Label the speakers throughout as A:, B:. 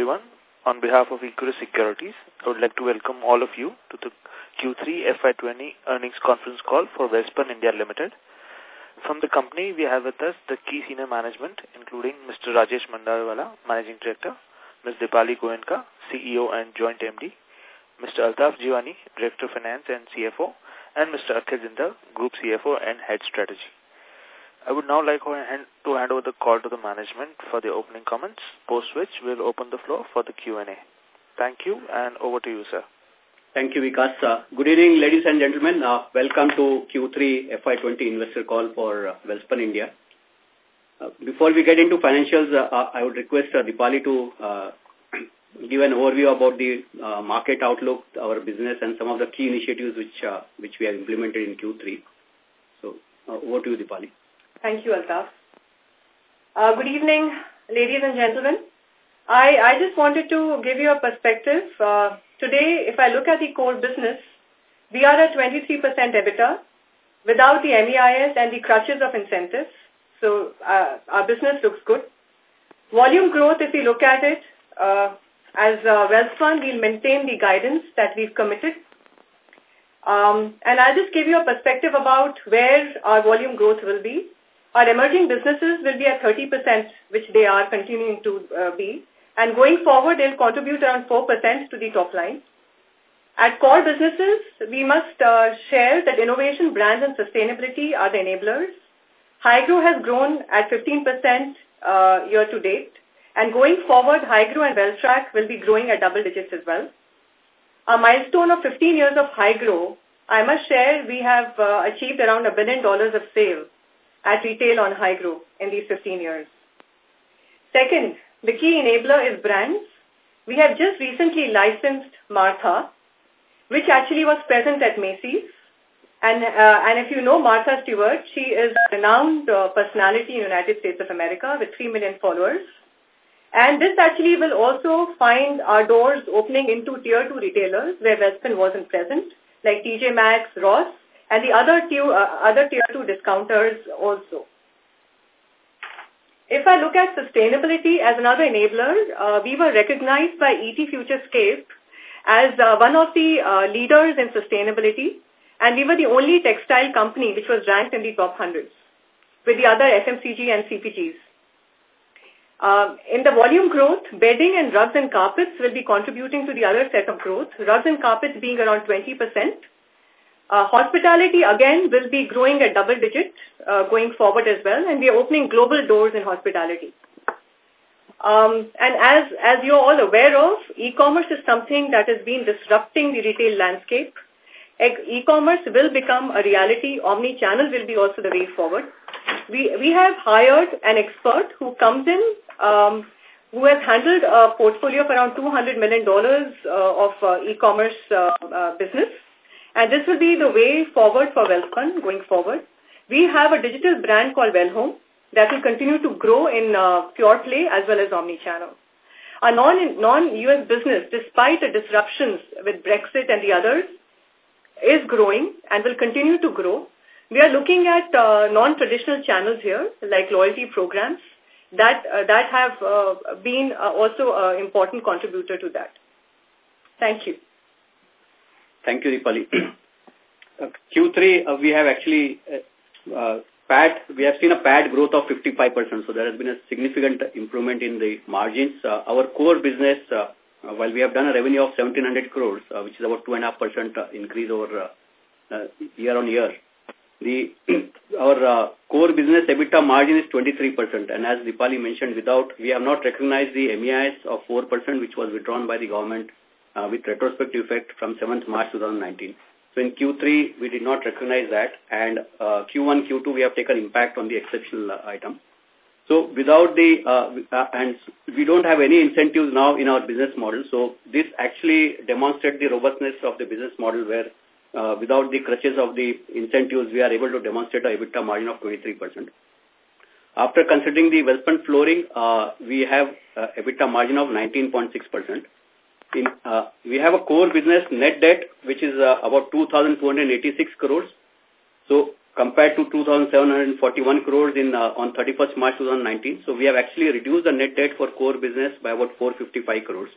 A: everyone. On behalf of Equirus Securities, I would like to welcome all of you to the Q3 FY20 earnings conference call for Welspun India Limited. From the company, we have with us the key senior management, including Mr. Rajesh Mandawewala, Managing Director, Ms. Dipali Goenka, CEO and Joint MD, Mr. Altaf Jiwani, Director of Finance and CFO, and Mr. Akhil Jindal, Group CFO and Head Strategy. I would now like to hand over the call to the management for the opening comments, post which we'll open the floor for the Q&A. Thank you, and over to you, sir.
B: Thank you, Vikas. Uh, good evening, ladies and gentlemen. Uh, welcome to Q3 FY20 investor call for uh, Welspun India. Uh, before we get into financials, uh, uh, I would request uh, Dipali to give an overview about the market outlook, our business, and some of the key initiatives which which we have implemented in Q3. So, over to you, Dipali.
C: Thank you, Altaf. Uh, good evening, ladies and gentlemen. I, I just wanted to give you a perspective. Uh, today, if I look at the core business, we are at 23% EBITDA without the MEIS and the crutches of incentives. So uh, our business looks good. Volume growth, if we look at it, uh, as a Welspun, we'll maintain the guidance that we've committed. Um, and I'll just give you a perspective about where our volume growth will be. Our emerging businesses will be at 30%, which they are continuing to uh, be. And going forward, they'll contribute around 4% to the top line. At core businesses, we must uh, share that innovation, brands, and sustainability are the enablers. Hygro has grown at 15% uh, year to date. And going forward, Hygro and WellTrack will be growing at double digits as well. A milestone of 15 years of Hygro, I must share we have uh, achieved around a billion dollars of sales at retail on Hygro in these 15 years. Second, the key enabler is brands. We have just recently licensed Martha, which actually was present at Macy's. And, uh, and if you know Martha Stewart, she is a renowned uh, personality in the United States of America with 3 million followers. And this actually will also find our doors opening into tier 2 retailers where Welspun wasn't present, like TJ Maxx, Ross, and the other tier, uh, other tier 2 discounters also. If I look at sustainability as another enabler, uh, we were recognized by ET Futurescape as uh, one of the uh, leaders in sustainability, and we were the only textile company which was ranked in the top 100s with the other FMCG and CPGs. Uh, in the volume growth, bedding and rugs and carpets will be contributing to the other set of growth, rugs and carpets being around 20%, uh, hospitality, again, will be growing at double digits uh, going forward as well, and we are opening global doors in hospitality. Um, and as, as you're all aware of, e-commerce is something that has been disrupting the retail landscape. E-commerce will become a reality. Omni-channel will be also the way forward. We, we have hired an expert who comes in um, who has handled a portfolio of around $200 million uh, of uh, e-commerce uh, uh business and this will be the way forward for Welspun going forward. We have a digital brand called Welhome that will continue to grow in uh, pure play as well as omni-channel. Our non-US non business, despite the disruptions with Brexit and the others, is growing and will continue to grow. We are looking at uh, non-traditional channels here, like loyalty programs, that uh, that have uh, been uh, also an uh, important contributor to that. Thank you.
B: Thank you, Dipali. Uh, Q3, uh, we have actually uh, uh, PAT, we have seen a PAT growth of 55%. So there has been a significant improvement in the margins. Uh, our core business, uh, uh while we have done a revenue of 1700 crores, uh, which is about 2.5% increase over uh, year on year, the our uh, core business EBITDA margin is 23%. And as Dipali mentioned, without we have not recognized the MEIS of 4%, which was withdrawn by the government uh, with retrospective effect from 7th March 2019. So in Q3, we did not recognize that. And uh, Q1, Q2, we have taken impact on the exceptional uh, item. So without the, uh, uh, and we don't have any incentives now in our business model. So this actually demonstrates the robustness of the business model where uh, without the crutches of the incentives, we are able to demonstrate a EBITDA margin of 23%. After considering the investment flooring, uh, we have uh, EBITDA margin of 19.6%. In, uh, we have a core business net debt, which is uh, about 2,286 crores. So compared to 2,741 crores in uh, on 31st March 2019. So we have actually reduced the net debt for core business by about 455 crores.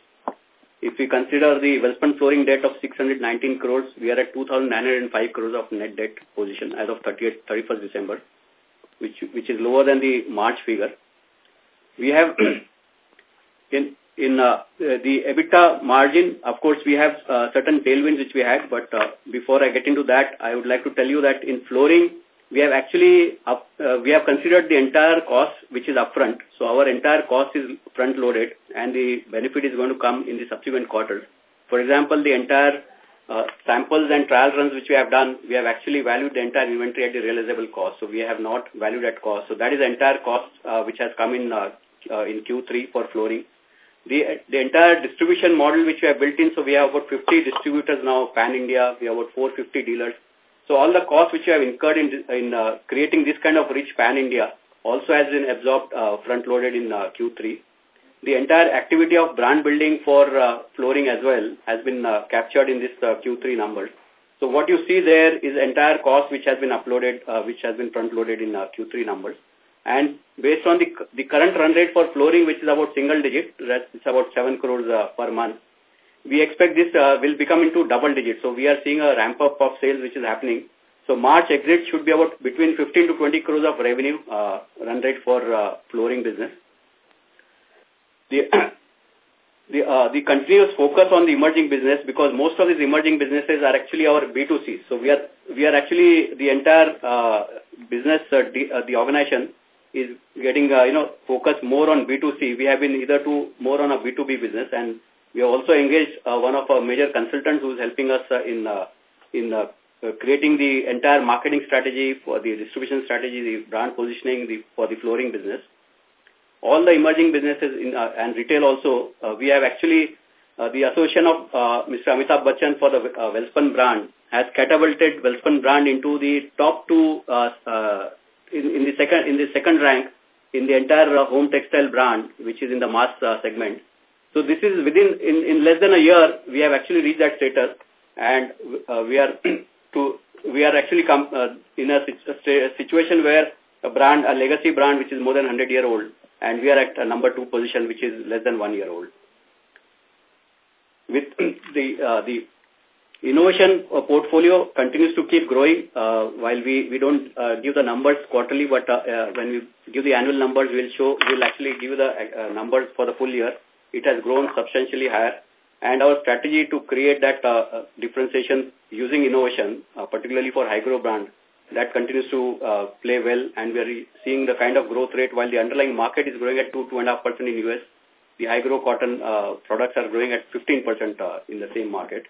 B: If we consider the investment flooring debt of 619 crores, we are at 2,905 crores of net debt position as of 30th, 31st December, which which is lower than the March figure. We have in in uh, the EBITDA margin, of course, we have uh, certain tailwinds which we had, but uh, before I get into that, I would like to tell you that in flooring, we have actually, up, uh, we have considered the entire cost which is upfront. So our entire cost is front-loaded and the benefit is going to come in the subsequent quarters. For example, the entire uh, samples and trial runs which we have done, we have actually valued the entire inventory at the realizable cost. So we have not valued at cost. So that is the entire cost uh, which has come in uh, uh, in Q3 for flooring the, the entire distribution model which we have built in, so we have about 50 distributors now, pan-India, we have about 450 dealers. So all the costs which we have incurred in, in uh, creating this kind of rich pan-India also has been absorbed, uh, front-loaded in uh, Q3. The entire activity of brand building for uh, flooring as well has been uh, captured in this uh, Q3 numbers. So what you see there is entire cost which has been uploaded, which has been front-loaded in Q3 numbers. And based on the, the current run rate for flooring, which is about single digit, it's about 7 crores uh, per month, we expect this uh, will become into double digit. So we are seeing a ramp up of sales which is happening. So March exit should be about between 15 to 20 crores of revenue uh, run rate for uh, flooring business. The, the, uh, the continuous focus on the emerging business because most of these emerging businesses are actually our B2C. So we are, we are actually the entire uh, business, uh, the, uh, the organization is getting, uh, you know, focused more on B2C. We have been either to more on a B2B business and we have also engaged uh, one of our major consultants who is helping us uh, in uh, in uh, uh, creating the entire marketing strategy for the distribution strategy, the brand positioning the, for the flooring business. All the emerging businesses in, uh, and retail also, uh, we have actually uh, the association of uh, Mr. Amitabh Bachchan for the uh, Welspun brand has catapulted Welspun brand into the top two uh, uh, in, the second in the second rank in the entire uh, home textile brand, which is in the mass uh, segment. So this is within in, in less than a year we have actually reached that status, and uh, we are to we are actually come uh, in a, a situation where a brand, a legacy brand, which is more than 100 year old, and we are at a uh, number two position, which is less than one year old. With the uh, the Innovation uh, portfolio continues to keep growing. Uh, while we, we don't uh, give the numbers quarterly, but uh, uh, when we give the annual numbers, we'll show we'll actually give the uh, uh, numbers for the full year. It has grown substantially higher, and our strategy to create that uh, uh differentiation using innovation, uh, particularly for Hygro brand, that continues to uh, play well, and we are seeing the kind of growth rate while the underlying market is growing at two two and a half percent in US. The Hygro cotton uh, products are growing at 15% uh, in the same market.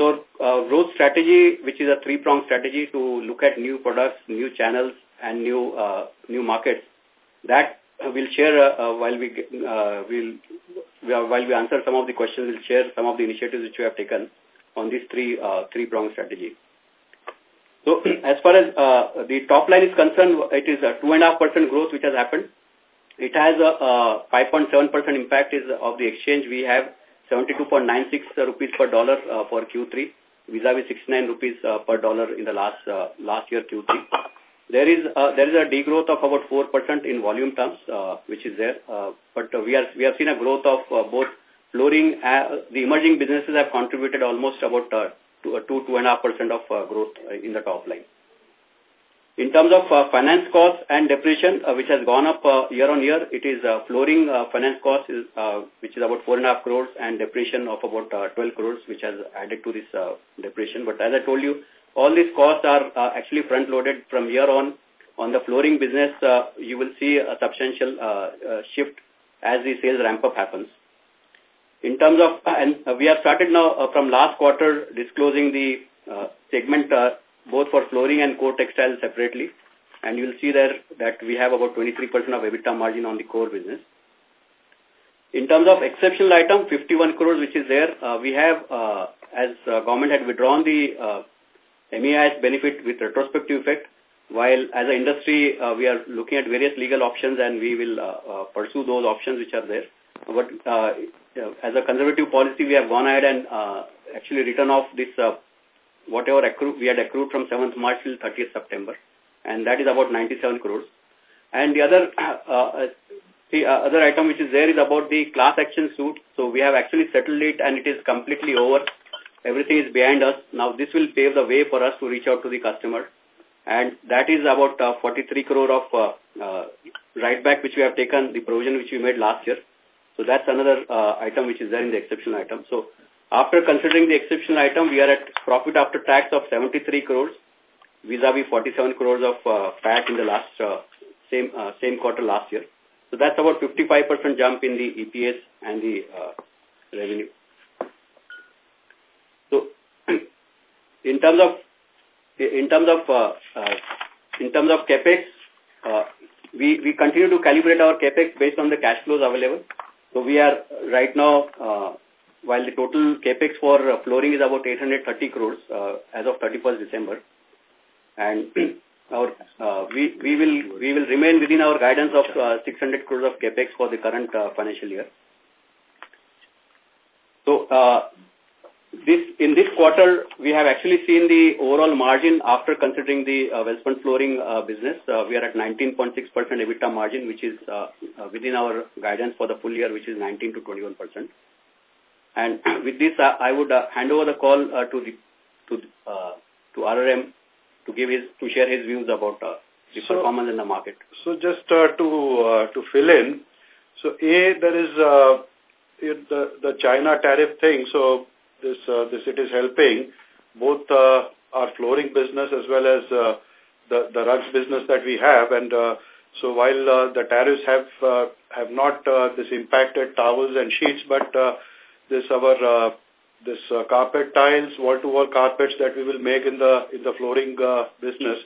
B: So uh, growth strategy, which is a three-pronged strategy to look at new products, new channels, and new uh, new markets, that we'll share uh, uh while we uh, will while we answer some of the questions. We'll share some of the initiatives which we have taken on this three uh, three prong strategy. So as far as uh, the top line is concerned, it is a two and a half percent growth which has happened. It has a 5.7 percent impact is of the exchange we have 72.96 rupees per dollar uh, for Q3 vis-a-vis 69 rupees uh, per dollar in the last uh, last year Q3. There is uh, there is a degrowth of about 4% in volume terms, uh, which is there. Uh, but uh, we are we have seen a growth of uh, both flooring. Uh, the emerging businesses have contributed almost about uh, to, a uh, two two and a half percent of uh, growth uh, in the top line. In terms of uh, finance costs and depreciation, uh, which has gone up uh, year on year, it is uh, flooring uh, finance costs, is, uh, which is about 4.5 crores, and depreciation of about uh, 12 crores, which has added to this uh, depreciation. But as I told you, all these costs are uh, actually front-loaded from year on. On the flooring business, uh, you will see a substantial uh, uh, shift as the sales ramp-up happens. In terms of, uh, and uh, we have started now uh, from last quarter disclosing the uh, segment uh, both for flooring and core textiles separately. And you'll see there that we have about 23% of EBITDA margin on the core business. In terms of exceptional item, 51 crores, which is there, uh, we have, uh, as uh, government had withdrawn the uh, MEIS benefit with retrospective effect, while as an industry, uh, we are looking at various legal options and we will uh, uh, pursue those options which are there. But uh, uh as a conservative policy, we have gone ahead and uh, actually written off this uh, whatever we had accrued from 7th March till 30th September, and that is about 97 crores. And the other uh, uh, the other item which is there is about the class action suit. So we have actually settled it and it is completely over. Everything is behind us. Now this will pave the way for us to reach out to the customer. And that is about uh, 43 crore of uh, uh, write back which we have taken, the provision which we made last year. So that's another uh, item which is there in the exceptional item. So after considering the exceptional item, we are at profit after tax of 73 crores vis-a-vis -vis 47 crores of uh, PAT in the last uh, same uh, same quarter last year. So that's about 55% jump in the EPS and the uh, revenue. So in terms of in terms of uh, uh, in terms of capex, uh, we we continue to calibrate our capex based on the cash flows available. So we are right now. Uh, while the total capex for flooring is about 830 crores uh, as of 31st December, and our uh, we we will we will remain within our guidance of uh, 600 crores of capex for the current uh, financial year. So uh, this in this quarter we have actually seen the overall margin after considering the uh, Wellspun flooring uh, business. we are at 19.6% EBITDA margin, which is within our guidance for the full year, which is 19 to 21 percent. And with this, uh, I would uh, hand over the call uh, to the, to uh, to RRM to give his to share his views about uh, the so, performance in the market. So just uh, to uh, to fill in, so a there is uh, the
D: the China tariff thing. So this uh, this it is helping both uh, our flooring business as well as uh, the the rugs business that we have and. Uh, so while uh, the tariffs have uh, have not uh, this impacted towels and sheets, but uh, this our uh, this uh, carpet tiles, wall-to-wall carpets that we will make in the in the flooring uh, business,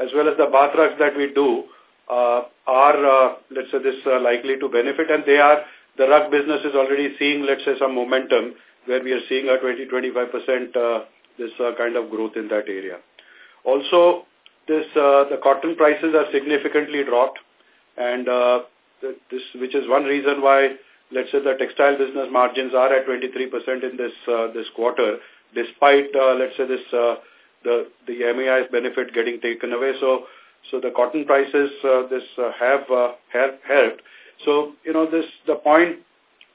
D: as well as the bath rugs that we do, uh, are uh, let's say this uh, likely to benefit, and they are the rug business is already seeing let's say some momentum where we are seeing a 20-25% uh, this uh, kind of growth in that area. Also, this uh, the cotton prices are significantly dropped, and uh, this which is one reason why let's say the textile business margins are at 23% in this uh, this quarter, despite uh, let's say this uh, the the MEI benefit getting taken away. So so the cotton prices uh, this uh, have uh, helped. So you know this the point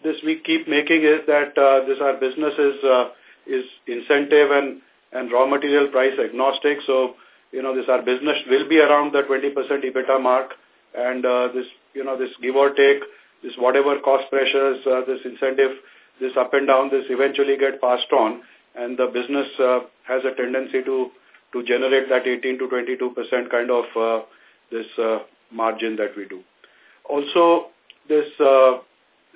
D: this we keep making is that uh, this our business is uh, is incentive and and raw material price agnostic. So you know this our business will be around the 20% EBITDA mark, and uh, this you know this give or take this whatever cost pressures, uh, this incentive, this up and down, this eventually get passed on and the business uh, has a tendency to, to generate that 18 to 22% kind of uh, this uh, margin that we do. Also, this uh,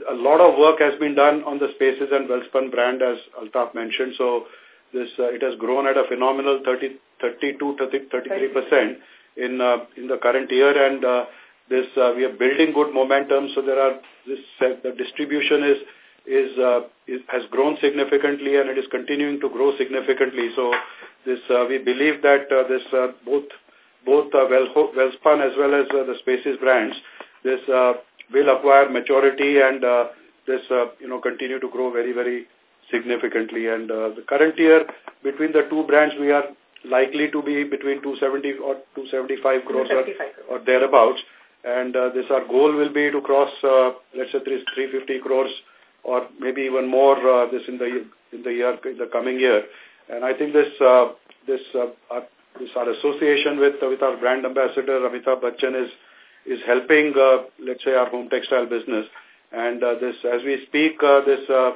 D: a lot of work has been done on the Spaces and Welspun brand as Altaf mentioned. So this uh, it has grown at a phenomenal 30, 32, 33 percent in uh, in the current year, and uh, this uh, we are building good momentum. So there are this uh, the distribution is is, uh, is has grown significantly and it is continuing to grow significantly. So this uh, we believe that uh, this uh, both both uh, Welspun as well as uh, the Spaces brands this uh, will acquire maturity and uh, this uh, you know continue to grow very very significantly. And uh, the current year between the two brands we are likely to be between 270 or 275 crores, 275 crores. Or, or thereabouts. And uh, this our goal will be to cross, uh, let's say, 350 crores or maybe even more uh, this in the in the year in the coming year. And I think this uh, this uh, our, this our association with uh, with our brand ambassador Amitabh Bachchan is is helping, uh, let's say, our home textile business. And uh, this, as we speak, uh, this uh,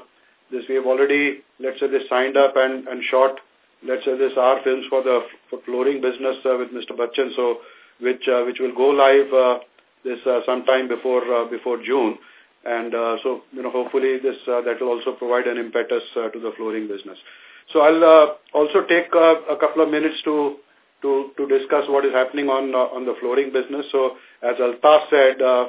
D: this we have already, let's say, this signed up and and shot, let's say, this our films for the for flooring business uh, with Mr. Bachchan. So which uh, which will go live. Uh, this uh, sometime before uh, before June. And uh, so, you know, hopefully this uh, that will also provide an impetus uh, to the flooring business. So I'll uh, also take uh, a couple of minutes to to to discuss what is happening on uh, on the flooring business. So as Altaf said, uh,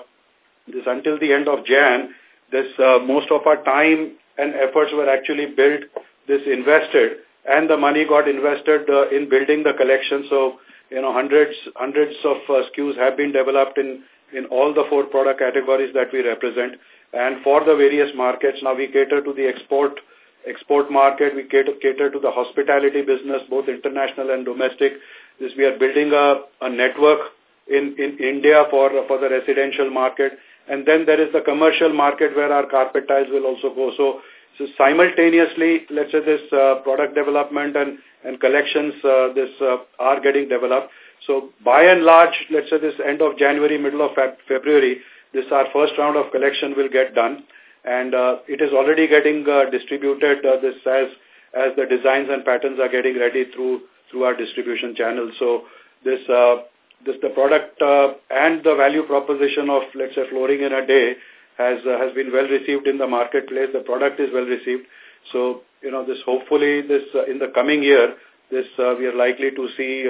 D: this until the end of Jan, this uh, most of our time and efforts were actually built, this invested, and the money got invested uh, in building the collection. So you know, hundreds hundreds of uh, SKUs have been developed in in all the four product categories that we represent. And for the various markets, now we cater to the export export market, we cater, cater to the hospitality business, both international and domestic. This, we are building a, a network in, in India for, for the residential market. And then there is the commercial market where our carpet tiles will also go. So, so simultaneously, let's say this uh, product development and, and collections, uh, this uh, are getting developed. So by and large, let's say this end of January, middle of February, this our first round of collection will get done. And uh, it is already getting uh, distributed uh, this as, as the designs and patterns are getting ready through through our distribution channel. So this uh, this the product uh, and the value proposition of let's say flooring in a day has uh, has been well received in the marketplace. The product is well received. So you know this hopefully this in the coming year this we are likely to see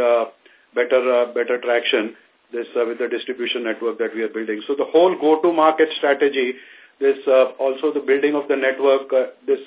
D: better uh, better traction this uh, with the distribution network that we are building. So the whole go-to-market strategy, this uh, also the building of the network, this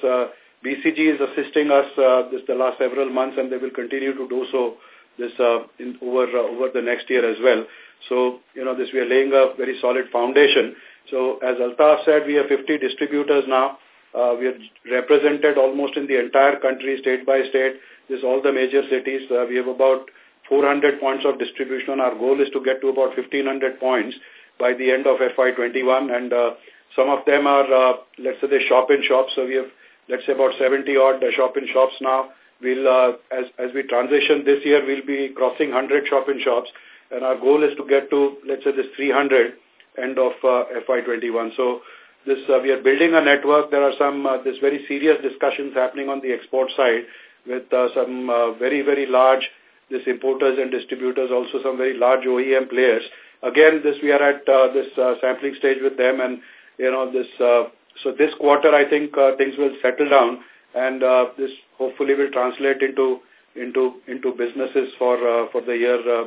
D: BCG is assisting us this the last several months and they will continue to do so this in, over over the next year as well. So, you know, this we are laying a very solid foundation. So as Altaf said, we have 50 distributors now. Uh, we are represented almost in the entire country, state by state. This all the major cities. Uh, we have about 400 points of distribution. Our goal is to get to about 1,500 points by the end of FY21 and uh, some of them are, uh, let's say, they shop-in-shops. So we have, let's say, about 70-odd shop-in-shops now. We'll, uh, as, as we transition this year, we'll be crossing 100 shop-in-shops and our goal is to get to, let's say, this 300 end of uh, FY21. So this, uh, we are building a network. There are some, uh, this very serious discussions happening on the export side with uh, some uh, very, very large this importers and distributors, also some very large OEM players. Again, this we are at uh, this uh, sampling stage with them and, you know, this, uh, so this quarter I think uh, things will settle down and uh, this hopefully will translate into into into businesses for uh, for the year uh,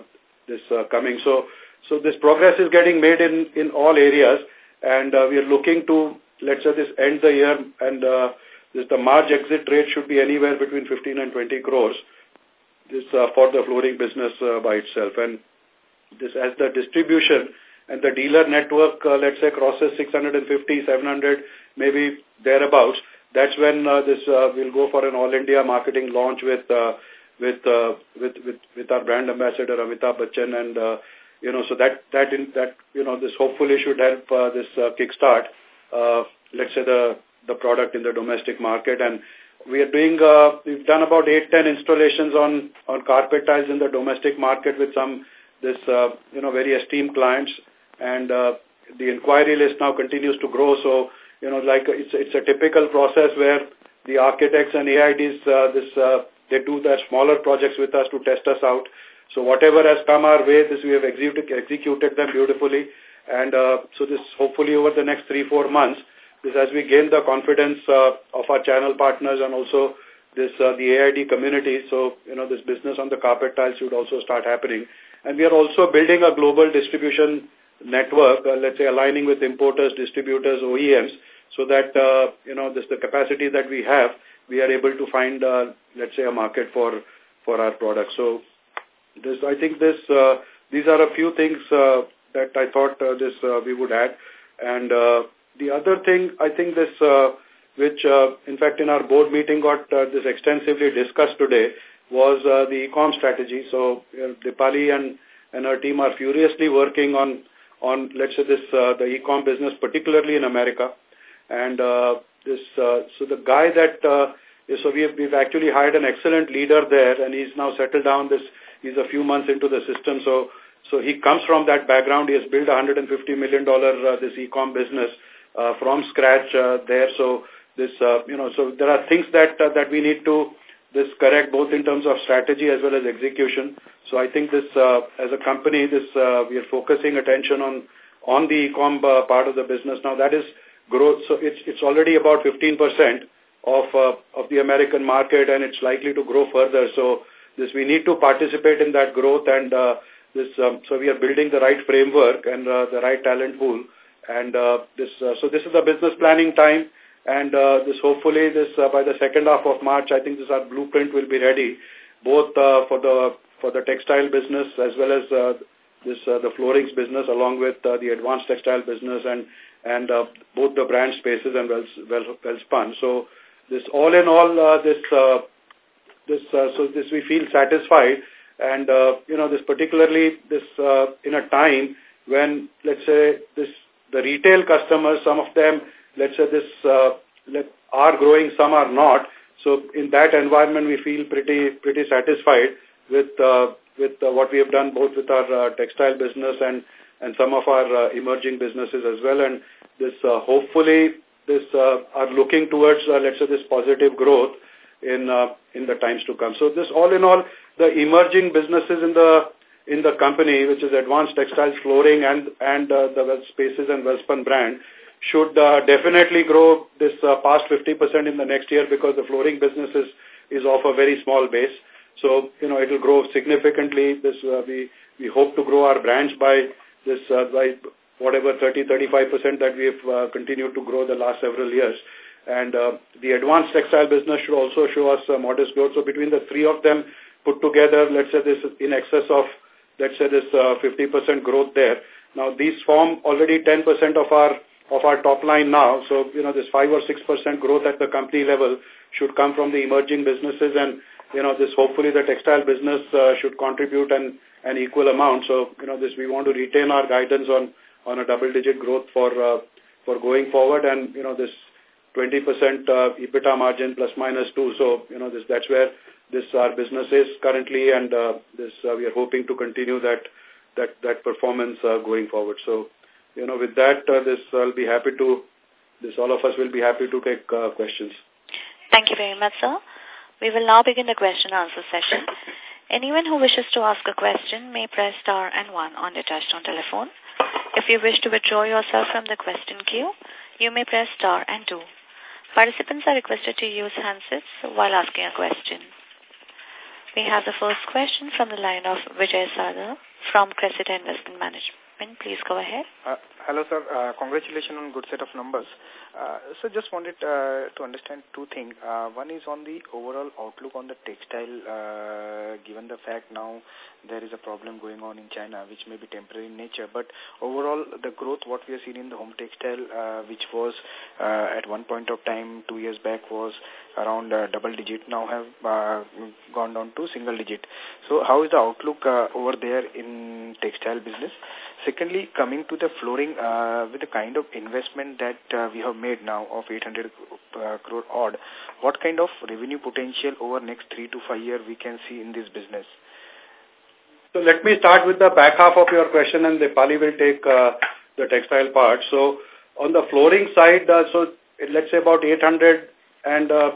D: this uh, coming so so this progress is getting made in in all areas and uh, we are looking to let's say this end the year and uh, this the march exit rate should be anywhere between 15 and 20 crores this uh, for the flooring business uh, by itself. And this as the distribution and the dealer network, uh, let's say, crosses 650, 700, maybe thereabouts, that's when uh, this uh, will go for an all-India marketing launch with, uh, with, uh, with, with, with our brand ambassador, Amitabh Bachchan, and, uh, you know, so that, that, in, that, you know, this hopefully should help uh, this uh, kickstart, uh, let's say, the, the product in the domestic market. And we are doing, uh, we've done about 8-10 installations on, on carpet tiles in the domestic market with some, this, uh, you know, very esteemed clients. And uh, the inquiry list now continues to grow. So, you know, like it's, it's a typical process where the architects and AIDs, uh, this, uh, they do their smaller projects with us to test us out. So whatever has come our way, this we have executed, executed them beautifully. And uh, so this hopefully over the next three, four months, this as we gain the confidence uh, of our channel partners and also this uh, the AID community. So, you know, this business on the carpet tiles should also start happening. And we are also building a global distribution network, uh, let's say aligning with importers, distributors, OEMs, so that, you know, this the capacity that we have, we are able to find, let's say, a market for, for our products. So this, I think this, these are a few things that I thought this we would add. And the other thing, I think this, uh, which uh, in fact in our board meeting got uh, this extensively discussed today, was uh, the e-com strategy. So uh, Dipali and, and her team are furiously working on, on let's say, this uh, the e-com business, particularly in America. And uh, this, uh, so the guy that, uh, so we have, we've actually hired an excellent leader there, and he's now settled down. This He's a few months into the system, so so he comes from that background. He has built a $150 million uh, this e-com business uh, from scratch uh, there. So this, uh, you know, so there are things that uh, that we need to this correct both in terms of strategy as well as execution. So I think this uh, as a company, this uh, we are focusing attention on on the e-com uh, part of the business now. That is growth. So it's it's already about 15 percent of uh, of the American market, and it's likely to grow further. So this we need to participate in that growth, and uh, this um, so we are building the right framework and uh, the right talent pool and uh, this, uh, so this is the business planning time. And uh, this hopefully this by the second half of March, I think this our blueprint will be ready, both for the for the textile business as well as this the floorings business, along with the advanced textile business and and both the brand spaces and well well well spun. So this all in all, this this so this we feel satisfied and uh, you know this particularly this uh, in a time when let's say this the retail customers, some of them, let's say this, uh, are growing, some are not. So in that environment, we feel pretty pretty satisfied with uh, with uh, what we have done both with our uh, textile business and and some of our uh, emerging businesses as well. And this uh, hopefully this uh, are looking towards uh, let's say this positive growth in uh, in the times to come. So this all in all, the emerging businesses in the in the company, which is Advanced Textiles Flooring and, and uh, the Spaces and Welspun brand, should uh, definitely grow this uh, past 50% in the next year because the flooring business is, is off a very small base. So, you know, it will grow significantly. This uh, we, we hope to grow our brands by this uh, by whatever 30-35% that we have uh, continued to grow the last several years. And uh, the advanced textile business should also show us uh, modest growth. So between the three of them put together, let's say this in excess of let's say this 50% uh, growth there. Now these form already 10% of our of our top line now. So, you know, this 5 or 6% growth at the company level should come from the emerging businesses and, you know, this hopefully the textile business uh, should contribute an, an equal amount. So, you know, this we want to retain our guidance on, on a double-digit growth for, uh, for going forward and, you know, this 20% uh, EBITDA margin plus minus 2. So, you know, this that's where this our business is currently, and uh, this uh, we are hoping to continue that that that performance uh, going forward. So, you know, with that, uh, this I'll be happy to this all of us will be happy to take uh, questions.
E: Thank you very much, sir. We will now begin the question and answer session. Anyone who wishes to ask a question may press star and one on the touchtone telephone. If you wish to withdraw yourself from the question queue, you may press star and two. Participants are requested to use handsets while asking a question. We have the first question from the line of Vijay Sada from Crescent Investment Management. Please go ahead.
F: Uh, hello, sir. Uh, congratulations on good set of numbers. Uh, so just wanted uh, to understand two things. Uh, one is on the overall outlook on the textile, uh, given the fact now there is a problem going on in China, which may be temporary in nature. But overall, the growth, what we are seeing in the home textile, uh, which was uh, at one point of time, two years back, was around uh, double digit, now have uh, gone down to single digit. So how is the outlook uh, over there in textile business? Secondly, coming to the flooring, uh, with the kind of investment that uh, we have made now of 800 uh, crore odd, what kind of revenue potential over next three to five year we can see in this business?
D: So let me start with the back half of your question and Pali will take uh, the textile part. So on the flooring side, uh, so let's say about 800 and uh,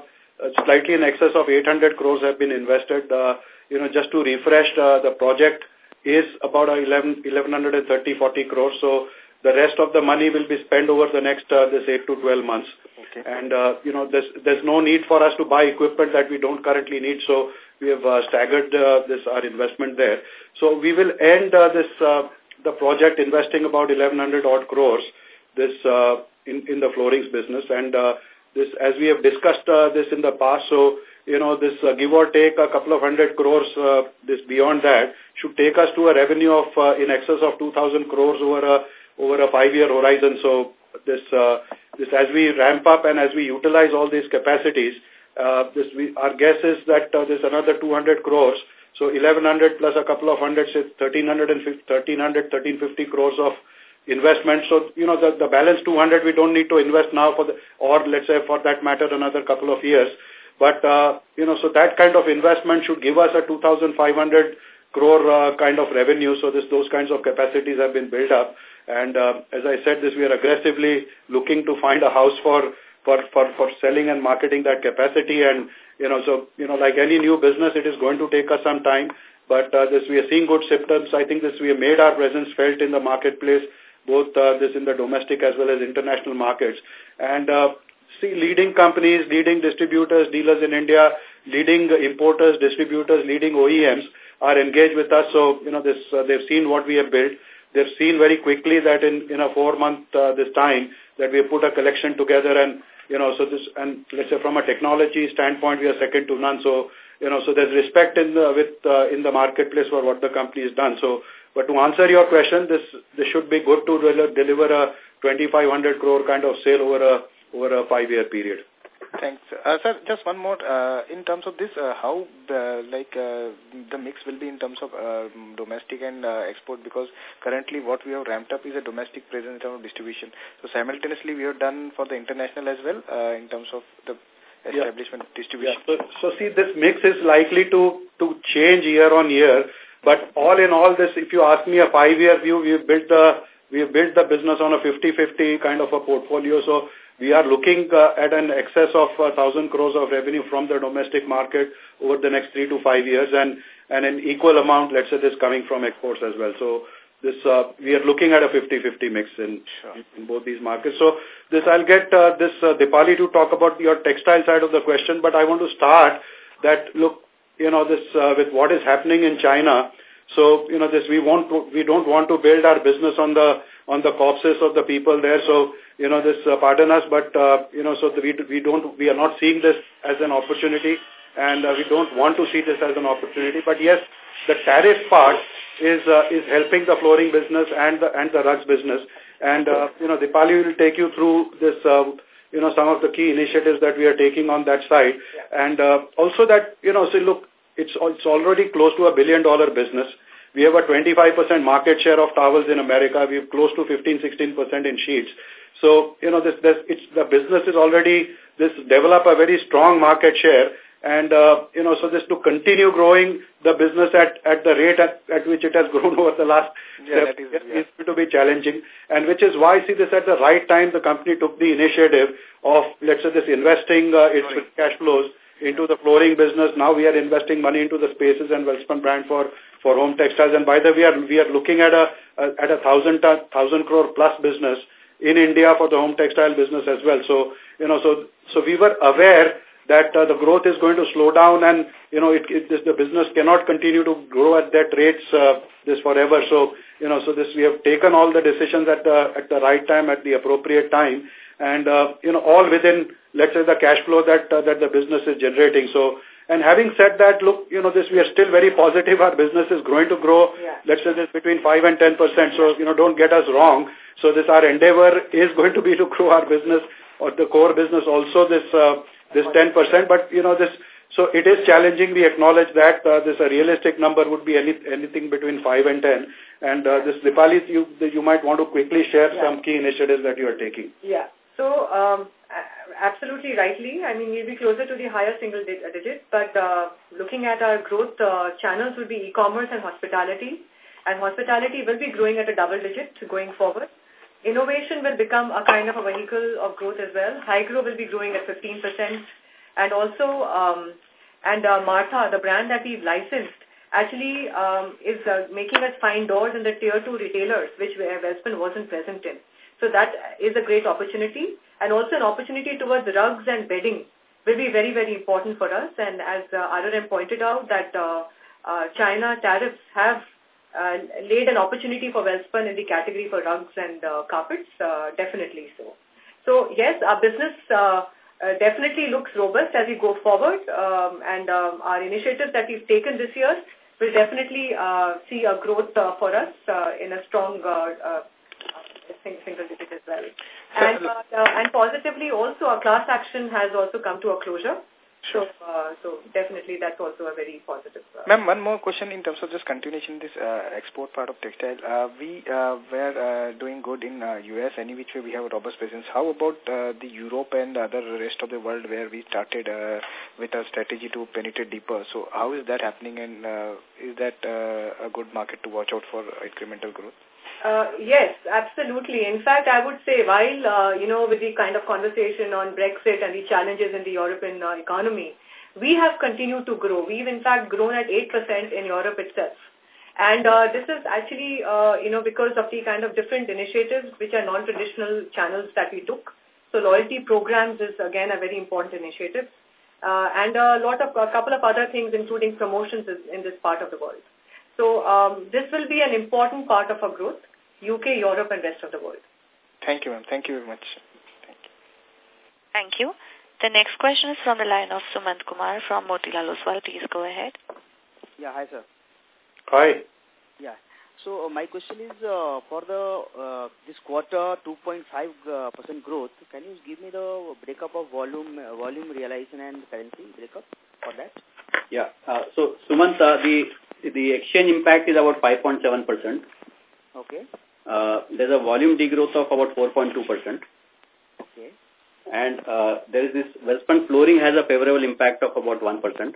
D: slightly in excess of 800 crores have been invested uh, you know, just to refresh, uh, the project is about uh, 11, 1130, 40 crores. So the rest of the money will be spent over the next, uh, this 8 to 12 months. Okay. And, uh, you know, there's, there's no need for us to buy equipment that we don't currently need. So we have uh, staggered uh, this, our investment there. So we will end uh, this, uh, the project investing about 1100 odd crores this uh, in in the floorings business and uh, this as we have discussed uh, this in the past so you know, this uh, give or take a couple of hundred crores, uh, this beyond that, should take us to a revenue of uh, in excess of 2,000 crores over a over a five-year horizon. So this uh, this as we ramp up and as we utilize all these capacities, uh, this we, our guess is that uh, there's another 200 crores. So 1100 plus a couple of hundred, say 1300 1300, 1350 crores of investment. So, you know, the, the balance 200 we don't need to invest now for the, or let's say for that matter another couple of years. But, uh, you know, so that kind of investment should give us a 2,500 crore uh, kind of revenue. So this, those kinds of capacities have been built up. And uh, as I said this, we are aggressively looking to find a house for, for, for, for selling and marketing that capacity. And, you know, so, you know, like any new business, it is going to take us some time. But uh, this, we are seeing good symptoms. I think this, we have made our presence felt in the marketplace both uh, this in the domestic as well as international markets. And uh, see leading companies, leading distributors, dealers in India, leading importers, distributors, leading OEMs are engaged with us. So, you know, this uh, they've seen what we have built. They've seen very quickly that in, in a four-month uh, this time that we have put a collection together and, you know, so this, and let's say from a technology standpoint, we are second to none. So, you know, so there's respect in the, with, uh, in the marketplace for what the company has done. So, but to answer your question, this, this should be good to deliver a 2,500 crore kind of sale over a over a five-year period.
F: Thanks. Uh, sir, just one more. Uh, in terms of this, uh, how like uh, the mix will be in terms of uh, domestic and uh, export because currently what we have ramped up is a domestic presence in terms of distribution. So simultaneously we have done for the international as well uh, in terms of the
D: establishment yeah. distribution. Yeah. So, so see, this mix is likely to, to change year on year. But all in all this, if you ask me a five-year view, we've built the we've built the business on a 50-50 kind of a portfolio. So we are looking uh, at an excess of 1,000 uh, crores of revenue from the domestic market over the next three to five years and, and an equal amount, let's say, is coming from exports as well. So this uh, we are looking at a 50-50 mix in, sure. in both these markets. So this I'll get uh, this uh, Dipali to talk about your textile side of the question, but I want to start that, look, you know, this uh, with what is happening in China, so, you know, this we want to, we don't want to build our business on the on the corpses of the people there. So, you know, this, uh, pardon us, but, uh, you know, so the, we, we don't, we are not seeing this as an opportunity and uh, we don't want to see this as an opportunity. But yes, the tariff part is, uh, is helping the flooring business and the, and the rugs business. And, uh, you know, Dipali will take you through this, uh, you know, some of the key initiatives that we are taking on that side. Yeah. And uh, also that, you know, so look, it's, it's already close to a billion dollar business. We have a 25% market share of towels in America. We have close to 15-16% in sheets. So, you know, this, this, it's, the business is already, this develop a very strong market share. And, uh, you know, so this to continue growing the business at, at the rate at, at which it has grown over the last yeah, step is, yeah. going to be challenging. And which is why I see this at the right time the company took the initiative of, let's say, this investing uh, its cash flows into the flooring business. Now we are investing money into the spaces and Welspun brand for for home textiles. And by the way, we are we are looking at a, a at a thousand thousand crore plus business in India for the home textile business as well. So you know, so so we were aware that uh, the growth is going to slow down, and you know, it, it this, the business cannot continue to grow at that rates uh, this forever. So you know, so this we have taken all the decisions at the at the right time, at the appropriate time, and uh, you know all within let's say the cash flow that uh, that the business is generating so and having said that look you know this we are still very positive our business is going to grow yeah. let's say this between 5 and 10% so you know don't get us wrong so this our endeavor is going to be to grow our business or the core business also this uh, this 10% but you know this so it is challenging we acknowledge that uh, this a realistic number would be any, anything between 5 and 10 and uh, this Dipali you you might want to quickly share yeah. some key initiatives that you are taking
C: yeah so, um, absolutely rightly, I mean, we'll be closer to the higher single uh, digit, but uh, looking at our growth uh, channels will be e-commerce and hospitality, and hospitality will be growing at a double digit going forward. Innovation will become a kind of a vehicle of growth as well. Hygro will be growing at 15%, and also, um, and uh, Martha, the brand that we've licensed, actually um, is uh, making us find doors in the tier two retailers, which Welspun uh, wasn't present in. So that is a great opportunity and also an opportunity towards rugs and bedding will be very, very important for us. And as uh, RRM pointed out that uh, uh, China tariffs have uh, laid an opportunity for Welspun in the category for rugs and uh, carpets, uh, definitely so. So yes, our business uh, uh, definitely looks robust as we go forward um, and um, our initiatives that we've taken this year will definitely uh, see a growth uh, for us uh, in a strong uh, uh, single digit as well. And, uh, uh, and positively also our class action has also come to a closure. Sure. So, uh, so definitely that's also a very positive. Uh, Ma'am,
F: one more question in terms of just continuation this uh, export part of textile. Uh, we uh, were uh, doing good in uh, U.S. Any which way we have a robust presence. How about uh, the Europe and other rest of the world where we started uh, with a strategy to penetrate deeper? So how is that happening and uh, is that uh, a good market to watch out for incremental growth?
C: Uh, yes, absolutely. In fact, I would say while, uh, you know, with the kind of conversation on Brexit and the challenges in the European uh, economy, we have continued to grow. We've, in fact, grown at 8% in Europe itself. And uh, this is actually, uh, you know, because of the kind of different initiatives which are non-traditional channels that we took. So loyalty programs is, again, a very important initiative. Uh, and a lot of, a couple of other things, including promotions in this part of the world. So um, this will be an important part of our growth. UK, Europe and rest of the world. Thank you, ma'am. Thank you very much. Thank you.
E: Thank you. The next question is from the line of Sumant Kumar from Motilal Oswal. Please go ahead.
G: Yeah, hi, sir. Hi. Yeah. So uh, my question is uh, for the uh, this quarter 2.5% percent growth. Can you give me the breakup of volume, uh, volume realization and currency breakup for that?
B: Yeah. Uh, so Sumant, uh, the the exchange impact is about 5.7 percent. Okay uh, there's a volume degrowth of about 4.2%. Okay. And uh, there is this Welspun flooring has a favorable impact of about 1%. Okay,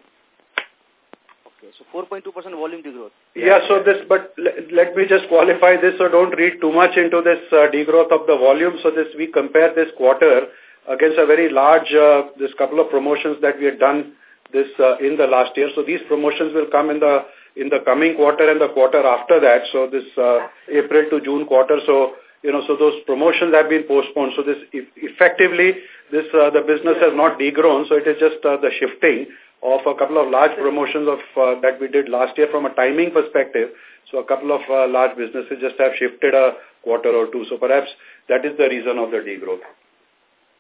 G: so 4.2% volume degrowth.
D: Yeah, so this, but let me just qualify this, so don't read too much into this uh, degrowth of the volume. So this, we compare this quarter against a very large, uh, this couple of promotions that we had done this uh, in the last year. So these promotions will come in the in the coming quarter and the quarter after that. So this uh, April to June quarter, so you know, so those promotions have been postponed. So this effectively, this uh, the business has not degrown. So it is just uh, the shifting of a couple of large promotions of uh, that we did last year from a timing perspective. So a couple of uh, large businesses just have shifted a quarter or two. So perhaps
A: that is the reason of the degrowth.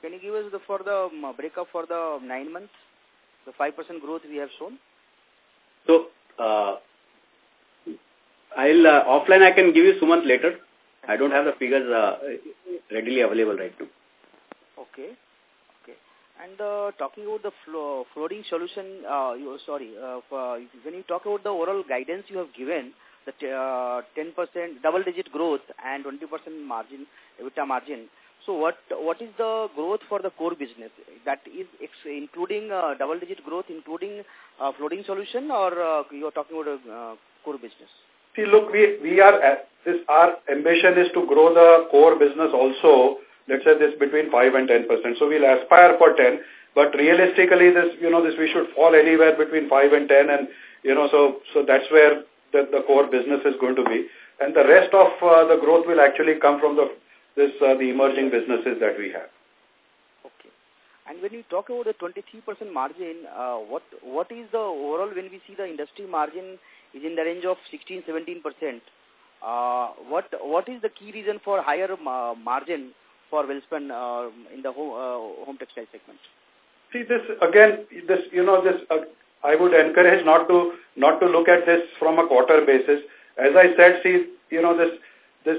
G: Can you give us the, for the um, breakup for the nine months, the 5% growth we have shown?
A: So uh,
B: I'll uh, offline. I can give you Sumant later. I don't have the figures uh,
G: readily available right now. Okay. Okay. And uh, talking about the flo flooring solution, uh, you, sorry, uh, uh, when you talk about the overall guidance you have given, the 10% uh, double-digit growth and 20% margin, EBITDA margin. So what what is the growth for the core business? That is including uh, double-digit growth, including uh, flooring solution, or uh, you are talking about uh, core business?
D: See, look, we, we are, uh, this, our ambition is to grow the core business also, let's say this between 5 and 10%. So we'll aspire for 10, but realistically this, you know, this we should fall anywhere between 5 and 10 and, you know, so, so that's where the, the core business is going to be. And the rest of uh, the growth will actually come from the, this, uh, the emerging businesses that we have. Okay.
G: And when you talk about the 23% margin, uh, what what is the overall, when we see the industry margin is in the range of 16-17%. Uh, what what is the key reason for higher ma uh, margin for Welspun uh, in the home, uh, home textile segment?
D: See this again. This you know this. Uh, I would encourage not to not to look at this from a quarter basis. As I said, see you know this this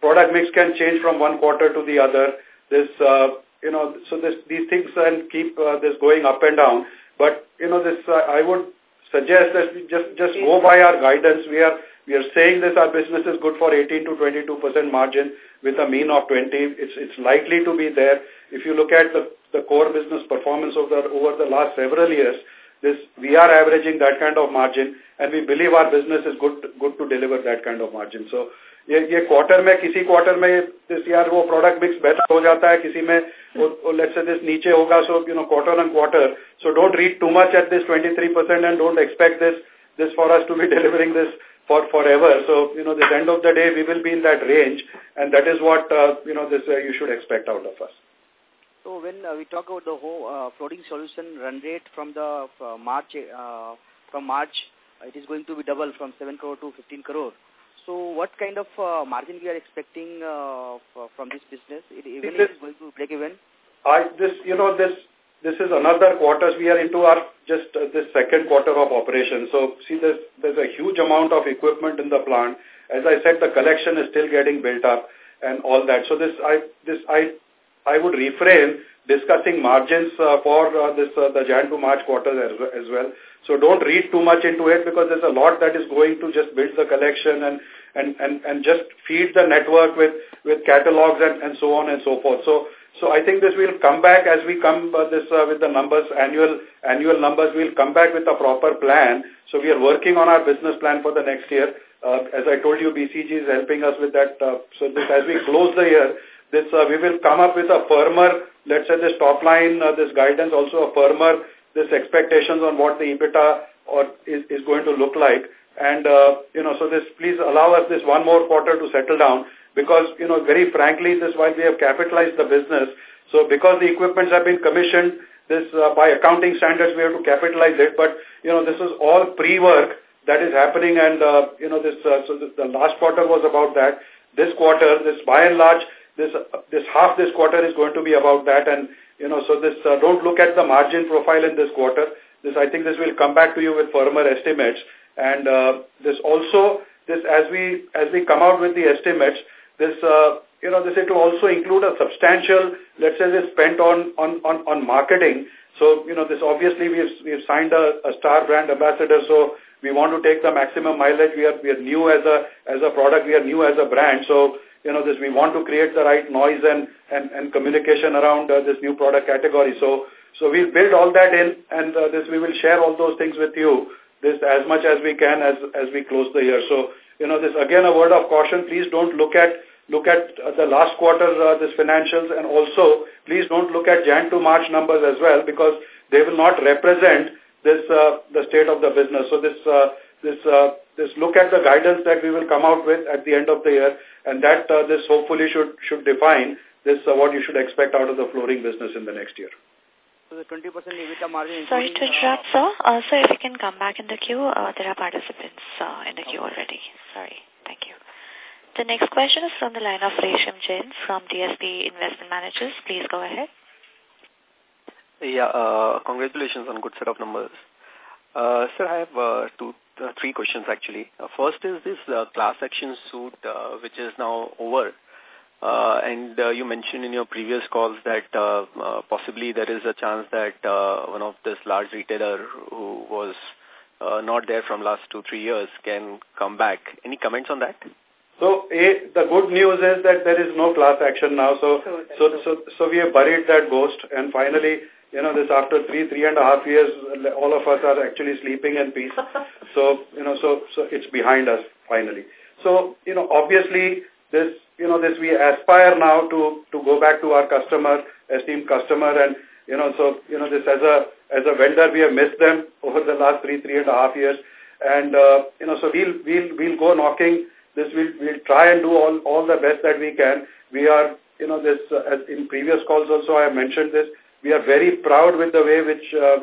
D: product mix can change from one quarter to the other. This uh, you know so this these things can keep uh, this going up and down. But you know this uh, I would suggest that we just just go by our guidance. We are we are saying this our business is good for 18 to 22 percent margin with a mean of 20. It's it's likely to be there. If you look at the the core business performance of the over the last several years, this We are averaging that kind of margin and we believe our business is good good to deliver that kind of margin. So ये ये quarter में किसी quarter में this यार वो product mix बेहतर हो जाता है किसी में लेट्स से दिस नीचे होगा so you know quarter and quarter so don't read to 23% percent and don't expect this this for us to be delivering this for forever. So, you know, at the end of the day, we will be in that range and that is what, uh, you know, this uh, you should expect out of us.
G: So when uh, we talk about the whole uh, flooring solution run rate from the uh, March, uh, from March, uh, it is going to be double from 7 crore to 15 crore. So what kind of uh, margin we are expecting uh, from this business? It, even this, going to break even.
D: I this you know this this is another quarter we are into our just uh, this second quarter of operation. So see there's there's a huge amount of equipment in the plant. As I said, the collection is still getting built up and all that. So this I this I I would refrain discussing margins uh, for uh, this uh, the Jan to March quarter as, as, well. So don't read too much into it because there's a lot that is going to just build the collection and and and, and just feed the network with with catalogs and, and so on and so forth. So so I think this will come back as we come uh, this uh, with the numbers annual annual numbers. We'll come back with a proper plan. So we are working on our business plan for the next year. Uh, as I told you, BCG is helping us with that. Uh, so this, as we close the year, this uh, we will come up with a firmer, let's say this top line, uh, this guidance, also a firmer, this expectations on what the EBITDA or is, is going to look like. And, uh, you know, so this, please allow us this one more quarter to settle down because, you know, very frankly, this while we have capitalized the business, so because the equipments have been commissioned, this uh, by accounting standards, we have to capitalize it. But, you know, this is all pre-work that is happening and, uh, you know, this, uh, so this, the last quarter was about that. This quarter, this by and large, this this half this quarter is going to be about that and you know so this uh, don't look at the margin profile in this quarter this i think this will come back to you with firmer estimates and uh, this also this as we as we come out with the estimates this uh, you know this it will also include a substantial let's say this spent on on on on marketing so you know this obviously we've we've signed a, a star brand ambassador so we want to take the maximum mileage we are we are new as a as a product we are new as a brand so you know, this, we want to create the right noise and, and, and communication around uh, this new product category. So, so we'll build all that in and uh, this, we will share all those things with you this as much as we can as, as we close the year. So, you know, this again, a word of caution, please don't look at look at uh, the last quarter, uh, this financials, and also please don't look at Jan to March numbers as well because they will not represent this uh, the state of the business. So this uh, this uh, just look at the guidance that we will come out with at the end of the year, and that uh, this hopefully should should define this uh, what you should expect out of the flooring business in the next year.
G: So the 20% EBITDA margin... Sorry to uh,
E: interrupt, sir. Uh, sir, if you can come back in the queue, uh, there are participants uh, in the queue already.
G: Sorry. Thank you.
E: The next question is from the line of Resham Jain from DSP Investment Managers. Please go ahead.
A: Yeah, uh, congratulations on good set of numbers. Uh, sir, I have uh, two uh, three questions actually. Uh, first is this uh, class action suit, uh, which is now over. Uh, and uh, you mentioned in your previous calls that uh, uh, possibly there is a chance that uh, one of this large retailer who was uh, not there from last two, three years can come back. Any comments on that?
D: So a, the good news is that there is no class action now. So, so, so, so we have buried that ghost. And finally, you know, this after three, three and a half years, all of us are actually sleeping in peace. So, you know, so, so it's behind us finally. So, you know, obviously this, you know, this we aspire now to, to go back to our customer, esteemed customer and, you know, so, you know, this as a, as a vendor, we have missed them over the last three, three and a half years. And, uh, you know, so we'll, we'll, we'll go knocking. This will, we'll try and do all, all the best that we can. We are, you know, this, uh, as in previous calls also, I have mentioned this, we are very proud with the way which uh,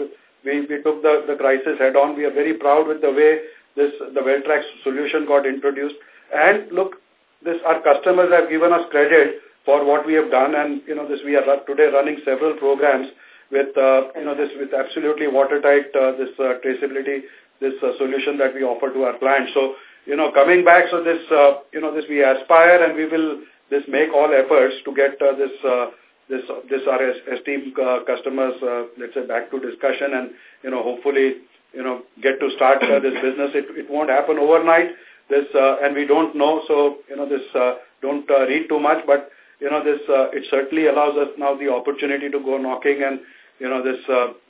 D: we, we took the, the crisis head on. We are very proud with the way this the Wel-Trak solution got introduced. And look, this our customers have given us credit for what we have done. And, you know, this we are today running several programs with, uh, you know, this with absolutely watertight, uh, this uh, traceability, this uh, solution that we offer to our clients. So, you know, coming back, so this, uh, you know, this we aspire and we will this make all efforts to get uh, this uh, this this our esteemed uh, customers, uh, let's say, back to discussion and, you know, hopefully, you know, get to start uh, this business. It, it won't happen overnight. This, and we don't know, so, you know, this, don't read too much, but, you know, this, it certainly allows us now the opportunity to go knocking and, you know, this,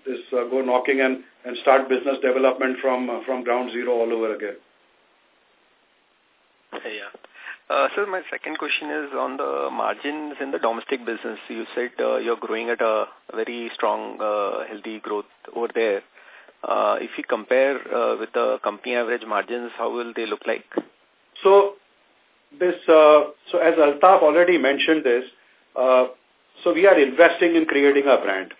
D: this go knocking and, and start business development from, from ground zero all over again.
A: Yeah. Uh, sir, my second question is on the margins in the domestic business. You said uh, you're growing at a very strong, uh, healthy growth over there. If you compare with the company average margins, how will they look like? So, this, so as Altaf already mentioned this,
D: so we are investing in creating a brand.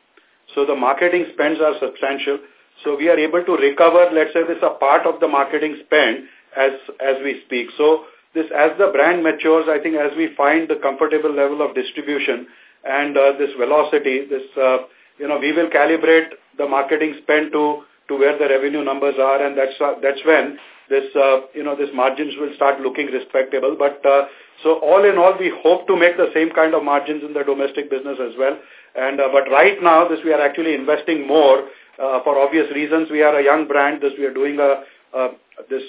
D: So the marketing spends are substantial. So we are able to recover, let's say, this a part of the marketing spend as, as we speak. So this as the brand matures, I think as we find the comfortable level of distribution and uh, this velocity, this, uh, you know, we will calibrate the marketing spend to, to where the revenue numbers are and that's, uh, that's when this, uh, you know, this margins will start looking respectable. But uh, so all in all, we hope to make the same kind of margins in the domestic business as well. And uh, But right now, this we are actually investing more uh, for obvious reasons. We are a young brand. This we are doing a, uh, this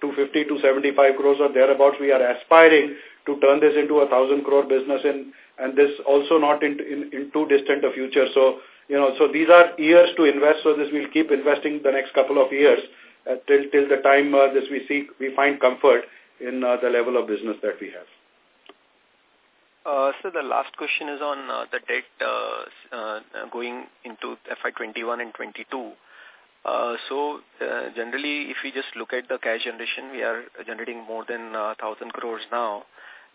D: 250 to 75 crores or thereabouts. We are aspiring to turn this into a 1,000 crore business in, and this also not in, in, in too distant a future. So, you know, so these are years to invest. So this will keep investing the next couple of years uh, till, till the time uh, this we seek, we find comfort in uh, the level of business that we have.
A: Uh, so the last question is on uh, the debt uh, uh, going into FY21 and 22. Uh, so uh, generally, if we just look at the cash generation, we are generating more than uh, 1,000 crores now.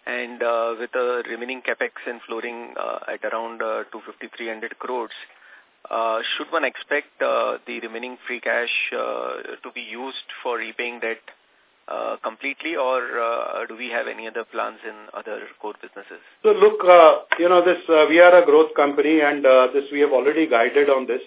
A: And uh, with the remaining capex and flooring uh, at around uh, 250-300 crores, uh, should one expect uh, the remaining free cash uh, to be used for repaying debt uh, completely or uh, do we have any other plans in other core businesses?
D: So look, uh, you know, this uh, we are a growth company and uh, this we have already guided on this.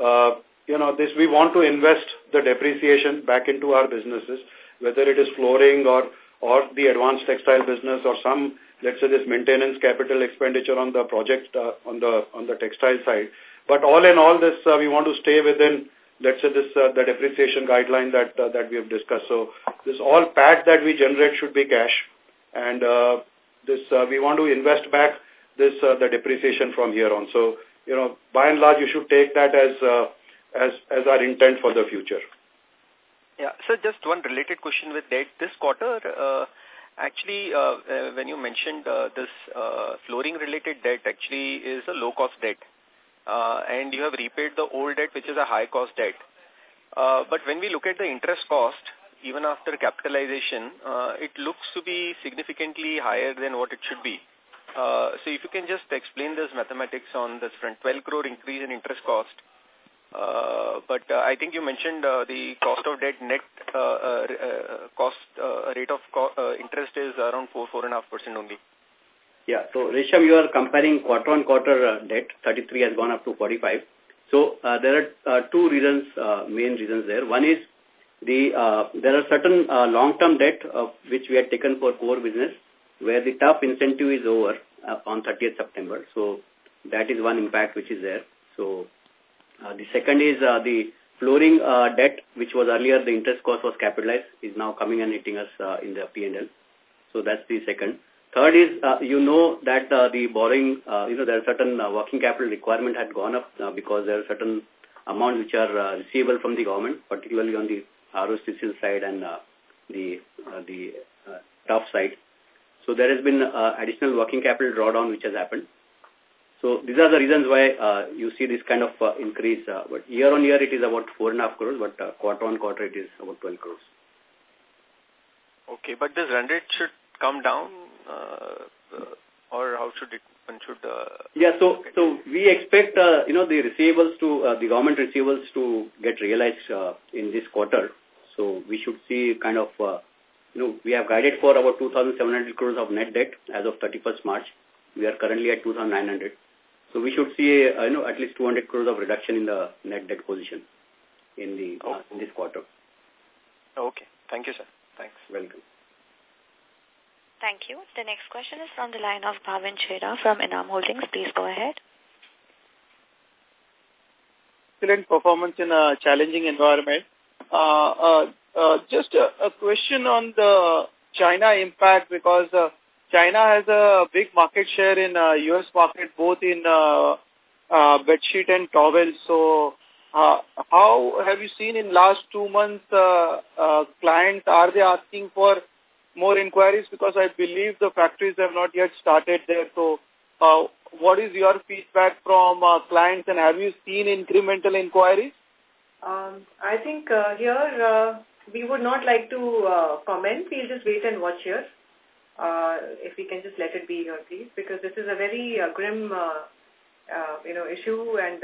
D: Uh, you know, this we want to invest the depreciation back into our businesses, whether it is flooring or or the advanced textile business or some let's say this maintenance capital expenditure on the project uh, on the on the textile side but all in all this uh, we want to stay within let's say this uh, the depreciation guideline that uh, that we have discussed so this all PAT that we generate should be cash and uh, this uh, we want to invest back this uh, the depreciation from here on so you know by and large you should take that as uh, as, as our intent for the future.
A: Yeah, so just one related question with that. This quarter, uh, actually, uh, uh, when you mentioned uh, this uh, flooring-related debt actually is a low-cost debt. Uh, and you have repaid the old debt, which is a high-cost debt. Uh, but when we look at the interest cost, even after capitalization, uh, it looks to be significantly higher than what it should be. Uh, so if you can just explain this mathematics on this front, 12 crore increase in interest cost, uh, but uh, I think you mentioned uh, the cost of debt net cost rate of co interest is around 4 4.5% only.
B: Yeah. So, Resham, you are comparing quarter-on-quarter -quarter, debt. 33 has gone up to 45. So, uh, there are uh, two reasons, uh, main reasons there. One is the uh, there are certain uh, long-term debt uh, which we had taken for core business where the TUF incentive is over uh, on 30th September. So, that is one impact which is there. So, uh, the second is uh, the flooring uh, debt, which was earlier the interest cost was capitalized, is now coming and hitting us in the P&L. So that's the second. Third is, you know that the borrowing, you know, there are certain working capital requirement had gone up because there are certain amounts which are receivable from the government, particularly on the RoSCTL side and the the TUF side. So there has been additional working capital drawdown which has happened. So these are the reasons why uh, you see this kind of uh, increase. Uh, but year on year it is about 4.5 crores, but uh, quarter on quarter it is about 12 crores.
A: Okay, but this run rate should come down uh, uh or how should it, one should... Uh, yeah, so
B: so we expect, uh, you know, the receivables to, uh, the government receivables to get realized uh, in this quarter. So we should see kind of, uh, you know, we have guided for about 2,700 crores of net debt as of 31st March. We are currently at 2,900. So we should see you know at least 200 crores of reduction in the net debt
A: position in the oh. uh, in this quarter. Okay. Thank you, sir. Thanks.
E: Welcome. Thank you. The next question is from the line of Bhavin Chheda from Enam Holdings. Please go ahead. Excellent
D: performance in a challenging environment. Uh, uh, uh just a, a, question on the China impact because uh, China has a big market share in uh, U.S. market, both in uh, uh, bedsheet and towel. So uh, how have you seen in last two months uh, uh, clients, are they asking for more inquiries? Because I believe the factories have not yet started there. So uh, what is your feedback from uh, clients and have you seen incremental inquiries?
C: Um, I think uh, here uh, we would not like to uh, comment. We'll just wait and watch here. Uh, if we can just let it be here, please, because this is a very uh, grim, uh, you know, issue, and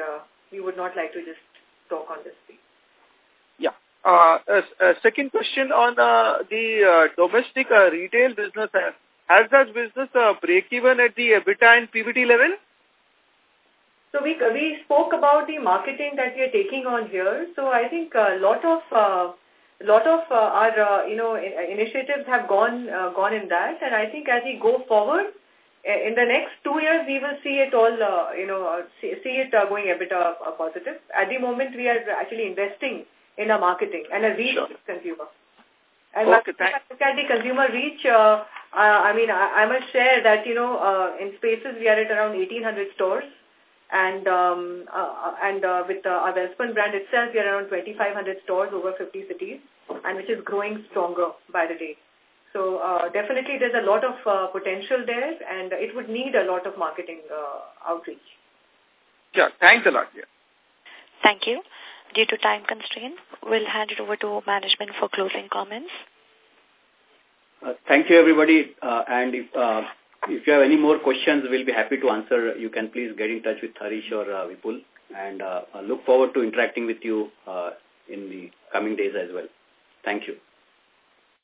C: we would not like to just talk on this, please.
D: Yeah. Uh, uh, second question on uh, the
C: uh, domestic uh, retail business. Has that business uh, break-even at the EBITDA and PBT level? So we, we spoke about the marketing that we are taking on here. So I think a lot of uh, a lot of uh, our uh, you know uh, initiatives have gone uh, gone in that and i think as we go forward uh, in the next two years we will see it all uh, you know uh, see, see it uh, going a bit uh, positive at the moment we are actually investing in our marketing and a reach sure. consumer and okay, look at the consumer reach uh, uh, i mean I, I must share that you know uh, in spaces we are at around 1800 stores and um, uh, uh, and uh, with uh, our Welspun brand itself, we are around 2,500 stores over 50 cities, and which is growing stronger by the day. So uh, definitely there's a lot of uh, potential there, and it would need a lot of marketing uh, outreach. Yeah, Thanks a lot. Yeah.
E: Thank you. Due to time constraint, we'll hand it over to management for closing comments.
B: Uh, thank you, everybody. Uh, and if, uh, if you have any more questions, we'll be happy to answer. You can please get in touch with Harish or uh, Vipul and uh, look forward to interacting with you uh, in the coming days as well. Thank you.